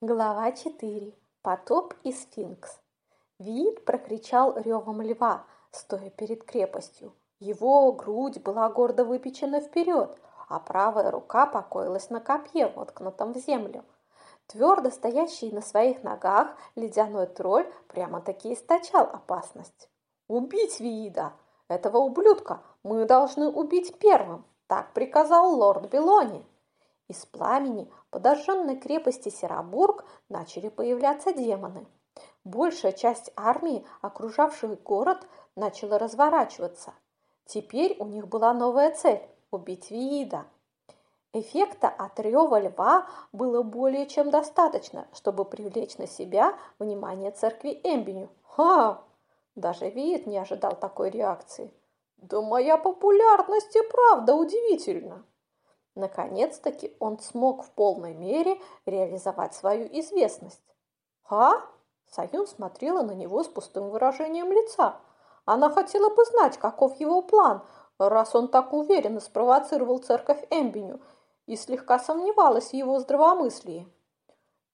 Глава 4. Потоп и сфинкс. Вид прокричал ревом льва, стоя перед крепостью. Его грудь была гордо выпечена вперед, а правая рука покоилась на копье, воткнутом в землю. Твердо стоящий на своих ногах ледяной тролль прямо-таки источал опасность. «Убить Виида! Этого ублюдка мы должны убить первым!» Так приказал лорд Белони. Из пламени подожженной крепости Серобург начали появляться демоны. Большая часть армии, окружавшей город, начала разворачиваться. Теперь у них была новая цель – убить Виида. Эффекта от рева льва было более чем достаточно, чтобы привлечь на себя внимание церкви Эмбеню. Ха! Даже Виид не ожидал такой реакции. Да моя популярность и правда удивительна. Наконец-таки он смог в полной мере реализовать свою известность. «А?» Саюн смотрела на него с пустым выражением лица. Она хотела бы знать, каков его план, раз он так уверенно спровоцировал церковь Эмбеню и слегка сомневалась в его здравомыслии.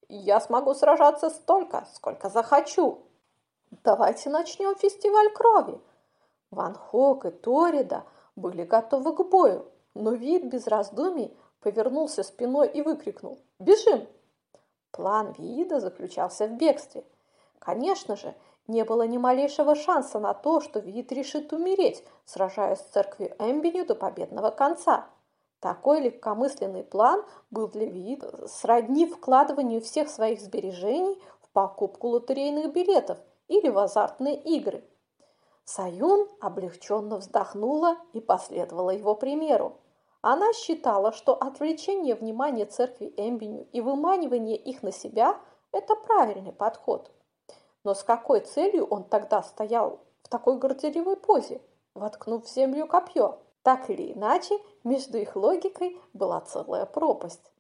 «Я смогу сражаться столько, сколько захочу. Давайте начнем фестиваль крови». Ван Хок и Торида были готовы к бою, но вид без раздумий повернулся спиной и выкрикнул «Бежим!». План Вида заключался в бегстве. Конечно же, не было ни малейшего шанса на то, что Вид решит умереть, сражаясь с церковью Эмбеню до победного конца. Такой легкомысленный план был для Вида сродни вкладыванию всех своих сбережений в покупку лотерейных билетов или в азартные игры. Саюн облегченно вздохнула и последовала его примеру. Она считала, что отвлечение внимания церкви Эмбеню и выманивание их на себя – это правильный подход. Но с какой целью он тогда стоял в такой горделивой позе, воткнув в землю копье? Так или иначе, между их логикой была целая пропасть.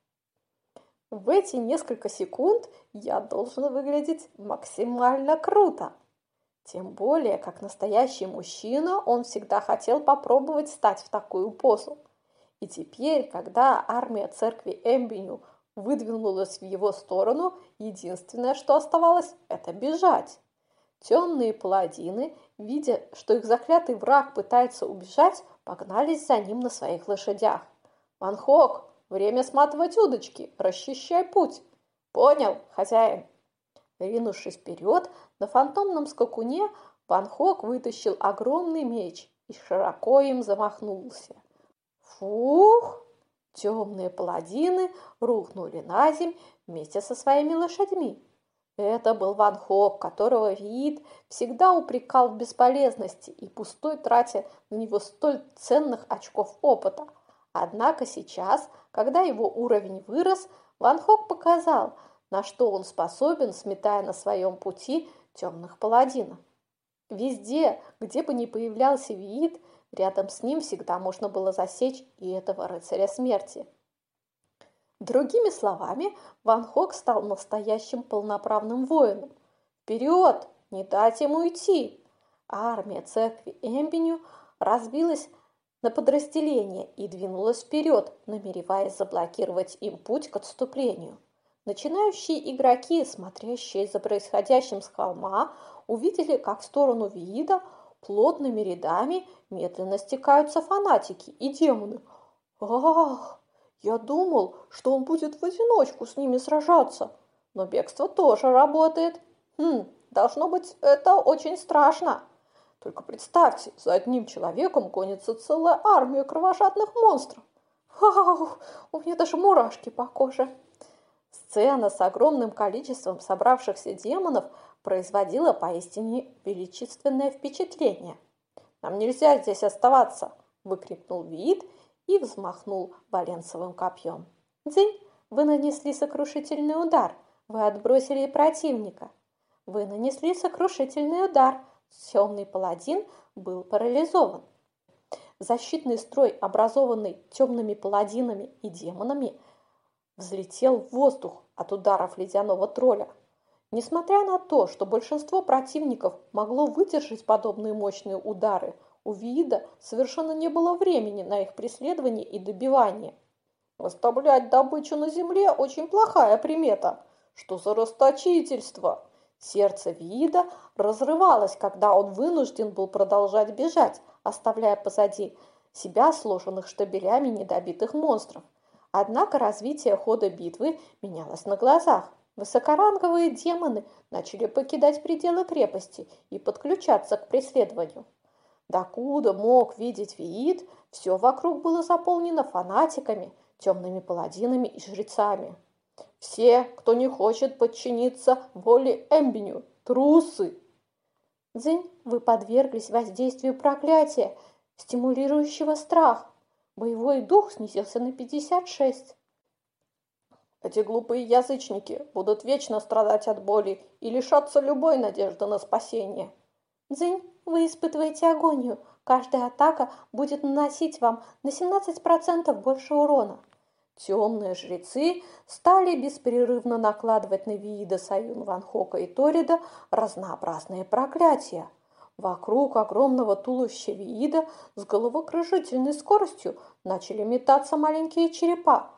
В эти несколько секунд я должен выглядеть максимально круто. Тем более, как настоящий мужчина, он всегда хотел попробовать стать в такую позу. И теперь, когда армия церкви Эмбеню выдвинулась в его сторону, единственное, что оставалось, это бежать. Темные паладины, видя, что их заклятый враг пытается убежать, погнались за ним на своих лошадях. «Ван Хок, время сматывать удочки, расчищай путь!» «Понял, хозяин!» Ринувшись вперед, на фантомном скакуне Ван Хок вытащил огромный меч и широко им замахнулся. Фух! Темные паладины рухнули на земь вместе со своими лошадьми. Это был Ван Хок, которого вид всегда упрекал в бесполезности и пустой трате на него столь ценных очков опыта. Однако сейчас, когда его уровень вырос, Ван Хок показал, на что он способен, сметая на своем пути темных паладинов. Везде, где бы ни появлялся вид, Рядом с ним всегда можно было засечь и этого рыцаря смерти. Другими словами, Ван Хок стал настоящим полноправным воином. Вперед! Не дать ему уйти! Армия церкви Эмбеню разбилась на подразделения и двинулась вперед, намереваясь заблокировать им путь к отступлению. Начинающие игроки, смотрящие за происходящим с холма, увидели, как в сторону Виида плотными рядами медленно стекаются фанатики и демоны. Ах, я думал, что он будет в одиночку с ними сражаться, но бегство тоже работает. Хм, должно быть, это очень страшно. Только представьте, за одним человеком гонится целая армия кровожадных монстров. Вау, у меня даже мурашки по коже. Сцена с огромным количеством собравшихся демонов производила поистине величественное впечатление. «Нам нельзя здесь оставаться!» – выкрикнул Виит и взмахнул валенцевым копьем. «Дзынь! Вы нанесли сокрушительный удар! Вы отбросили противника! Вы нанесли сокрушительный удар!» Темный паладин был парализован. Защитный строй, образованный темными паладинами и демонами, взлетел в воздух от ударов ледяного тролля – Несмотря на то, что большинство противников могло выдержать подобные мощные удары, у Виида совершенно не было времени на их преследование и добивание. «Оставлять добычу на земле – очень плохая примета», Что за расточительство? Сердце Вида разрывалось, когда он вынужден был продолжать бежать, оставляя позади себя сложенных штабелями недобитых монстров. Однако развитие хода битвы менялось на глазах. Высокоранговые демоны начали покидать пределы крепости и подключаться к преследованию. Докуда мог видеть Виит, все вокруг было заполнено фанатиками, темными паладинами и жрецами. Все, кто не хочет подчиниться воле Эмбиню, трусы. Дзинь, вы подверглись воздействию проклятия, стимулирующего страх. Боевой дух снизился на 56. Эти глупые язычники будут вечно страдать от боли и лишаться любой надежды на спасение. Дзинь, вы испытываете агонию. Каждая атака будет наносить вам на 17% больше урона. Темные жрецы стали беспрерывно накладывать на Виида, Саюн, Ван Хока и Торида разнообразные проклятия. Вокруг огромного туловища Виида с головокружительной скоростью начали метаться маленькие черепа,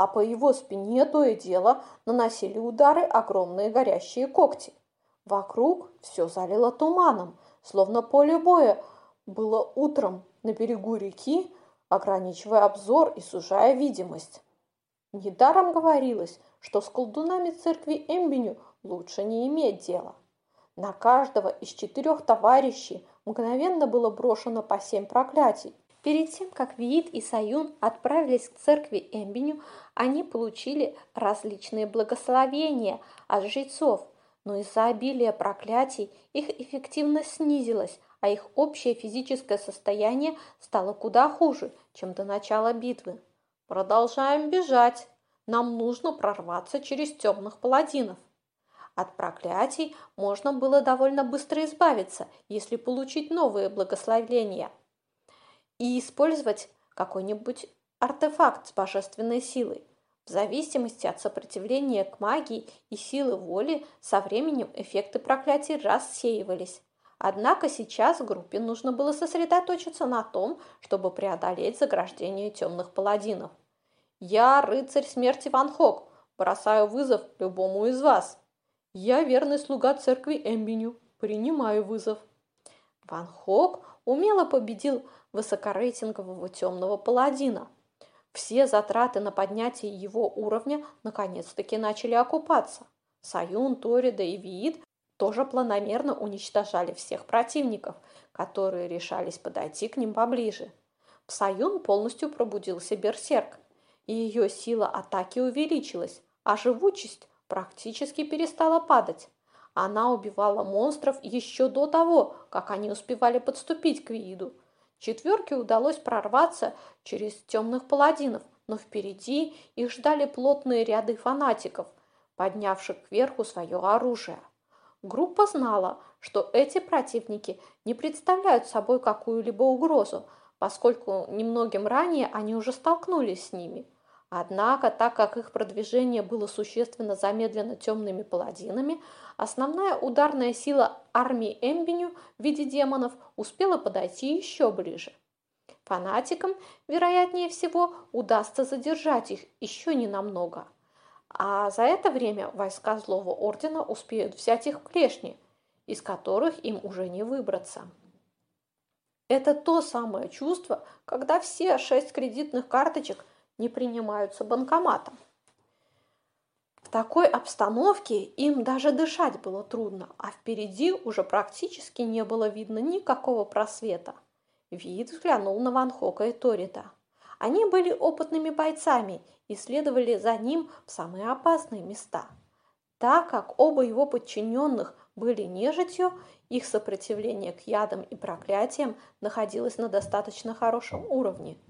а по его спине то и дело наносили удары огромные горящие когти. Вокруг все залило туманом, словно поле боя было утром на берегу реки, ограничивая обзор и сужая видимость. Недаром говорилось, что с колдунами церкви Эмбеню лучше не иметь дела. На каждого из четырех товарищей мгновенно было брошено по семь проклятий. Перед тем, как Виит и Саюн отправились к церкви Эмбеню, они получили различные благословения от жрецов, но из-за обилия проклятий их эффективность снизилась, а их общее физическое состояние стало куда хуже, чем до начала битвы. Продолжаем бежать. Нам нужно прорваться через темных паладинов. От проклятий можно было довольно быстро избавиться, если получить новые благословения и использовать какой-нибудь артефакт с божественной силой. В зависимости от сопротивления к магии и силы воли со временем эффекты проклятий рассеивались. Однако сейчас группе нужно было сосредоточиться на том, чтобы преодолеть заграждение темных паладинов. «Я, рыцарь смерти Ван Хок, бросаю вызов любому из вас. Я верный слуга церкви Эмбиню, принимаю вызов». Ван Хок умело победил высокорейтингового темного паладина – все затраты на поднятие его уровня наконец-таки начали окупаться. Саюн, Торида и Виит тоже планомерно уничтожали всех противников, которые решались подойти к ним поближе. В Саюн полностью пробудился берсерк, и ее сила атаки увеличилась, а живучесть практически перестала падать. Она убивала монстров еще до того, как они успевали подступить к Вииду – Четверке удалось прорваться через темных паладинов, но впереди их ждали плотные ряды фанатиков, поднявших кверху свое оружие. Группа знала, что эти противники не представляют собой какую-либо угрозу, поскольку немногим ранее они уже столкнулись с ними – Однако, так как их продвижение было существенно замедлено темными паладинами, основная ударная сила армии Эмбиню в виде демонов успела подойти еще ближе. Фанатикам, вероятнее всего, удастся задержать их еще не намного. А за это время войска Злого Ордена успеют взять их в клешни, из которых им уже не выбраться. Это то самое чувство, когда все шесть кредитных карточек не принимаются банкоматом. В такой обстановке им даже дышать было трудно, а впереди уже практически не было видно никакого просвета. Вид взглянул на Ван Хока и Торита. Они были опытными бойцами и следовали за ним в самые опасные места. Так как оба его подчиненных были нежитью, их сопротивление к ядам и проклятиям находилось на достаточно хорошем уровне –